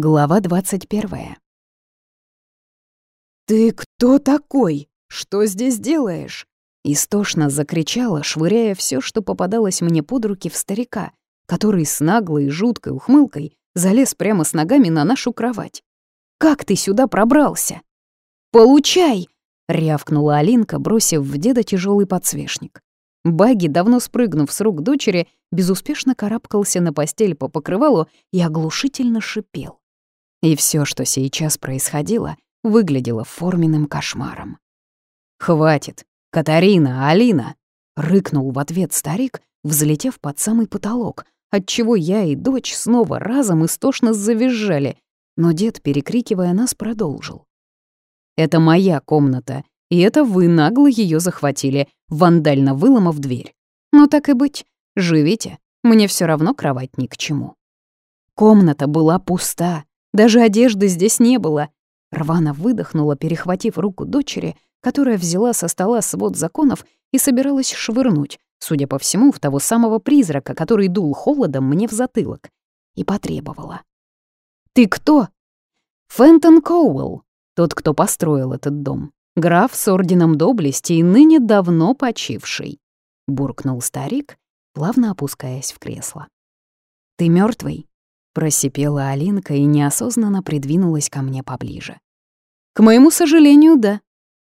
Глава 21. «Ты кто такой? Что здесь делаешь?» Истошно закричала, швыряя все, что попадалось мне под руки в старика, который с наглой и жуткой ухмылкой залез прямо с ногами на нашу кровать. «Как ты сюда пробрался?» «Получай!» — рявкнула Алинка, бросив в деда тяжелый подсвечник. Баги, давно спрыгнув с рук дочери, безуспешно карабкался на постель по покрывалу и оглушительно шипел. И все, что сейчас происходило, выглядело форменным кошмаром. «Хватит! Катарина, Алина!» — рыкнул в ответ старик, взлетев под самый потолок, отчего я и дочь снова разом истошно завизжали, но дед, перекрикивая нас, продолжил. «Это моя комната, и это вы нагло ее захватили, вандально выломав дверь. Ну так и быть, живите, мне все равно кровать ни к чему». Комната была пуста, даже одежды здесь не было. Рвана выдохнула, перехватив руку дочери, которая взяла со стола свод законов и собиралась швырнуть, судя по всему, в того самого призрака, который дул холодом мне в затылок, и потребовала. «Ты кто?» «Фентон Коуэлл, тот, кто построил этот дом. Граф с орденом доблести и ныне давно почивший», — буркнул старик, плавно опускаясь в кресло. «Ты мертвый? Просипела Алинка и неосознанно придвинулась ко мне поближе. «К моему сожалению, да.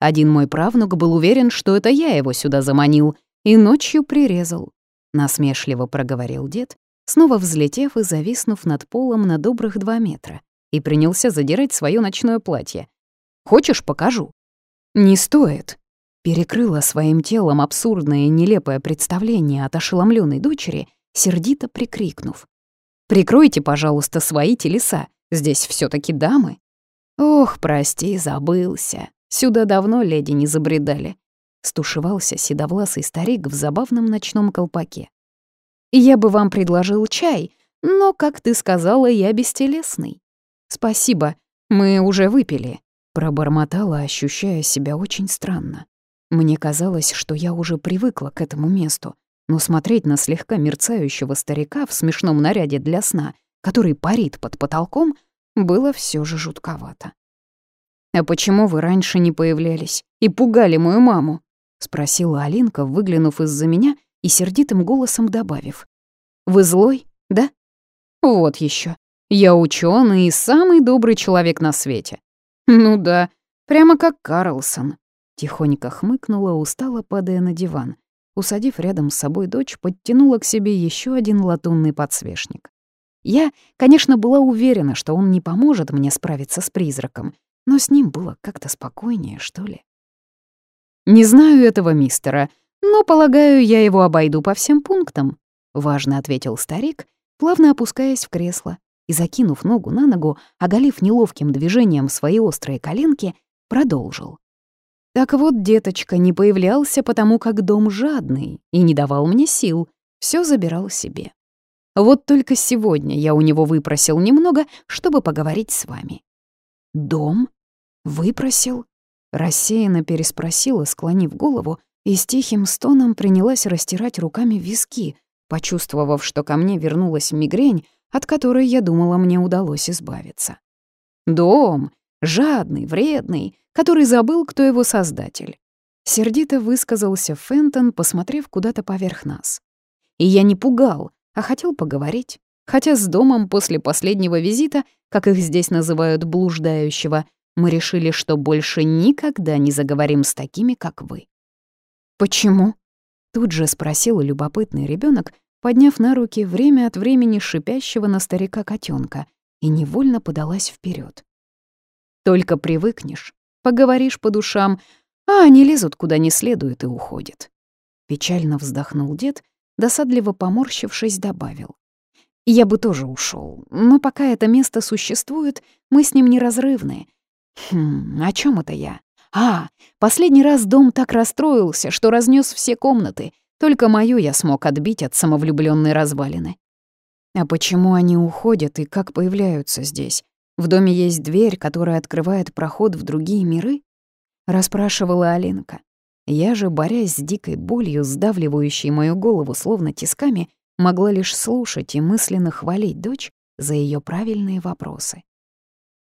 Один мой правнук был уверен, что это я его сюда заманил, и ночью прирезал», — насмешливо проговорил дед, снова взлетев и зависнув над полом на добрых два метра, и принялся задирать свое ночное платье. «Хочешь, покажу?» «Не стоит», — перекрыла своим телом абсурдное и нелепое представление от ошеломленной дочери, сердито прикрикнув. Прикройте, пожалуйста, свои телеса. Здесь все таки дамы. Ох, прости, забылся. Сюда давно леди не забредали. Стушевался седовласый старик в забавном ночном колпаке. Я бы вам предложил чай, но, как ты сказала, я бестелесный. Спасибо, мы уже выпили. Пробормотала, ощущая себя очень странно. Мне казалось, что я уже привыкла к этому месту, но смотреть на слегка мерцающего старика в смешном наряде для сна, который парит под потолком, было все же жутковато. «А почему вы раньше не появлялись и пугали мою маму?» — спросила Алинка, выглянув из-за меня и сердитым голосом добавив. «Вы злой, да? Вот еще. Я ученый и самый добрый человек на свете. Ну да, прямо как Карлсон». Тихонько хмыкнула, устало падая на диван усадив рядом с собой дочь, подтянула к себе еще один латунный подсвечник. Я, конечно, была уверена, что он не поможет мне справиться с призраком, но с ним было как-то спокойнее, что ли. «Не знаю этого мистера, но, полагаю, я его обойду по всем пунктам», — важно ответил старик, плавно опускаясь в кресло и, закинув ногу на ногу, оголив неловким движением свои острые коленки, продолжил. Так вот, деточка не появлялся, потому как дом жадный и не давал мне сил, все забирал себе. Вот только сегодня я у него выпросил немного, чтобы поговорить с вами. «Дом? Выпросил?» Рассеянно переспросила, склонив голову, и с тихим стоном принялась растирать руками виски, почувствовав, что ко мне вернулась мигрень, от которой я думала, мне удалось избавиться. «Дом! Жадный, вредный, который забыл, кто его создатель. Сердито высказался Фентон, посмотрев куда-то поверх нас. И я не пугал, а хотел поговорить. Хотя с домом после последнего визита, как их здесь называют блуждающего, мы решили, что больше никогда не заговорим с такими, как вы. «Почему?» — тут же спросил любопытный ребенок, подняв на руки время от времени шипящего на старика котенка, и невольно подалась вперед. «Только привыкнешь, Поговоришь по душам, а они лезут куда не следует и уходят. Печально вздохнул дед, досадливо поморщившись, добавил. Я бы тоже ушел, но пока это место существует, мы с ним неразрывны. Хм, о чем это я? А, последний раз дом так расстроился, что разнес все комнаты. Только мою я смог отбить от самовлюбленной развалины. А почему они уходят и как появляются здесь? В доме есть дверь, которая открывает проход в другие миры? Расспрашивала Алинка. Я же, борясь с дикой болью, сдавливающей мою голову словно тисками, могла лишь слушать и мысленно хвалить дочь за ее правильные вопросы.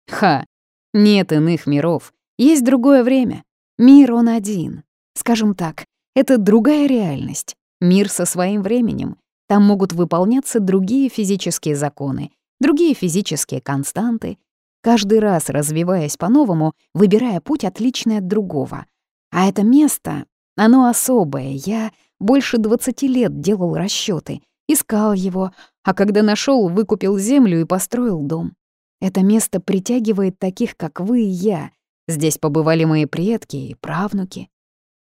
Ха! Нет иных миров. Есть другое время. Мир он один. Скажем так, это другая реальность. Мир со своим временем. Там могут выполняться другие физические законы, другие физические константы, каждый раз развиваясь по-новому, выбирая путь отличный от другого. А это место, оно особое. Я больше 20 лет делал расчеты, искал его, а когда нашел, выкупил землю и построил дом. Это место притягивает таких, как вы и я. Здесь побывали мои предки и правнуки.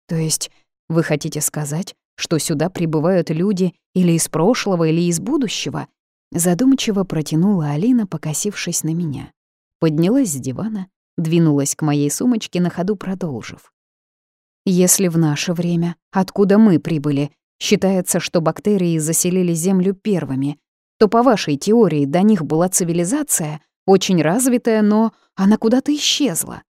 То есть вы хотите сказать, что сюда прибывают люди или из прошлого, или из будущего? Задумчиво протянула Алина, покосившись на меня. Поднялась с дивана, двинулась к моей сумочке, на ходу продолжив. Если в наше время, откуда мы прибыли, считается, что бактерии заселили Землю первыми, то по вашей теории до них была цивилизация, очень развитая, но она куда-то исчезла.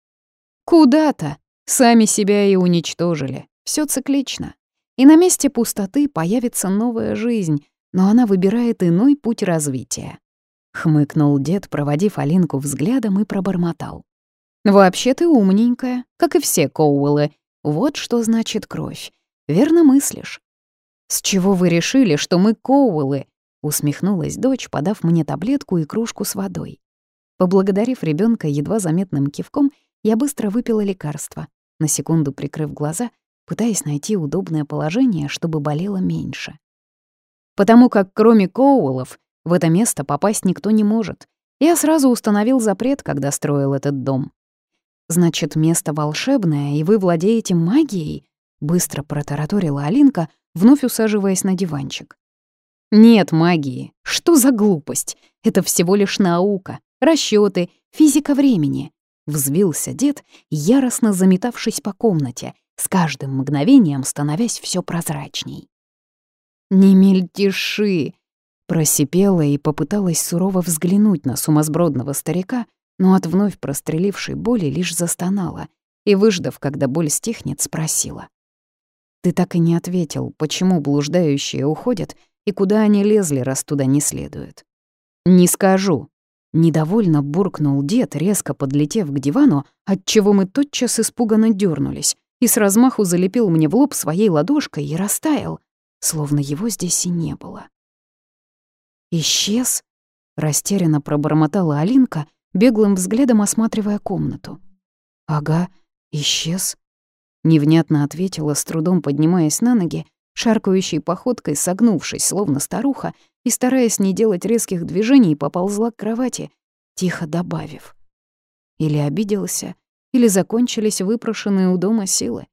Куда-то. Сами себя и уничтожили. Все циклично. И на месте пустоты появится новая жизнь, но она выбирает иной путь развития. Хмыкнул дед, проводив Алинку взглядом и пробормотал. «Вообще ты умненькая, как и все Коуэллы, вот что значит кровь. Верно мыслишь. «С чего вы решили, что мы Коуэллы?» — усмехнулась дочь, подав мне таблетку и кружку с водой. Поблагодарив ребенка едва заметным кивком, я быстро выпила лекарство, на секунду прикрыв глаза, пытаясь найти удобное положение, чтобы болело меньше. Потому как кроме Коуэллов в это место попасть никто не может. Я сразу установил запрет, когда строил этот дом. «Значит, место волшебное, и вы владеете магией?» — быстро протараторила Алинка, вновь усаживаясь на диванчик. «Нет магии. Что за глупость? Это всего лишь наука, расчеты, физика времени». Взвился дед, яростно заметавшись по комнате, с каждым мгновением становясь все прозрачней. «Не мельтеши!» Просипела и попыталась сурово взглянуть на сумасбродного старика, но от вновь прострелившей боли лишь застонала и, выждав, когда боль стихнет, спросила. «Ты так и не ответил, почему блуждающие уходят и куда они лезли, раз туда не следует?» «Не скажу», — недовольно буркнул дед, резко подлетев к дивану, отчего мы тотчас испуганно дернулись, и с размаху залепил мне в лоб своей ладошкой и растаял, словно его здесь и не было. «Исчез?» — растерянно пробормотала Алинка, беглым взглядом осматривая комнату. «Ага, исчез», — невнятно ответила, с трудом поднимаясь на ноги, шаркающей походкой согнувшись, словно старуха, и, стараясь не делать резких движений, поползла к кровати, тихо добавив. Или обиделся, или закончились выпрошенные у дома силы.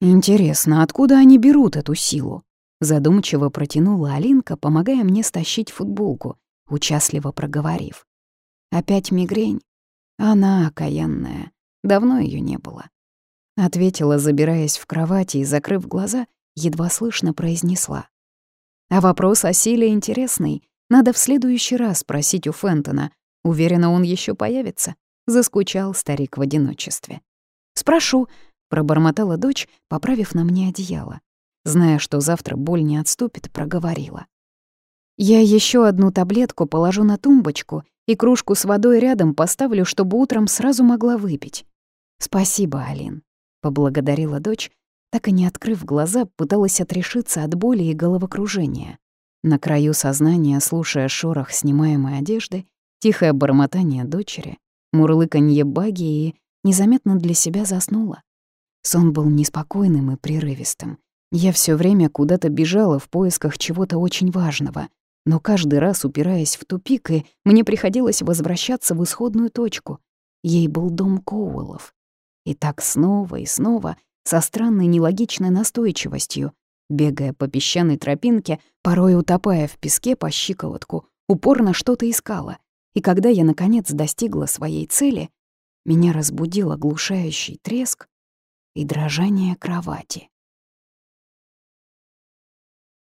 «Интересно, откуда они берут эту силу?» Задумчиво протянула Алинка, помогая мне стащить футболку, участливо проговорив. Опять мигрень? Она окаянная. Давно ее не было. Ответила, забираясь в кровати и, закрыв глаза, едва слышно произнесла. А вопрос о силе интересный. Надо в следующий раз спросить у Фентона. Уверена, он еще появится. Заскучал старик в одиночестве. «Спрошу», — пробормотала дочь, поправив на мне одеяло. Зная, что завтра боль не отступит, проговорила. «Я еще одну таблетку положу на тумбочку и кружку с водой рядом поставлю, чтобы утром сразу могла выпить. «Спасибо, Алин», — поблагодарила дочь, так и не открыв глаза, пыталась отрешиться от боли и головокружения. На краю сознания, слушая шорох снимаемой одежды, тихое бормотание дочери, мурлыканье баги и незаметно для себя заснула. Сон был неспокойным и прерывистым. Я все время куда-то бежала в поисках чего-то очень важного, но каждый раз упираясь в тупик, и мне приходилось возвращаться в исходную точку. Ей был дом Коуэллов. И так снова и снова, со странной нелогичной настойчивостью, бегая по песчаной тропинке, порой утопая в песке по щиколотку, упорно что-то искала. И когда я, наконец, достигла своей цели, меня разбудил оглушающий треск и дрожание кровати.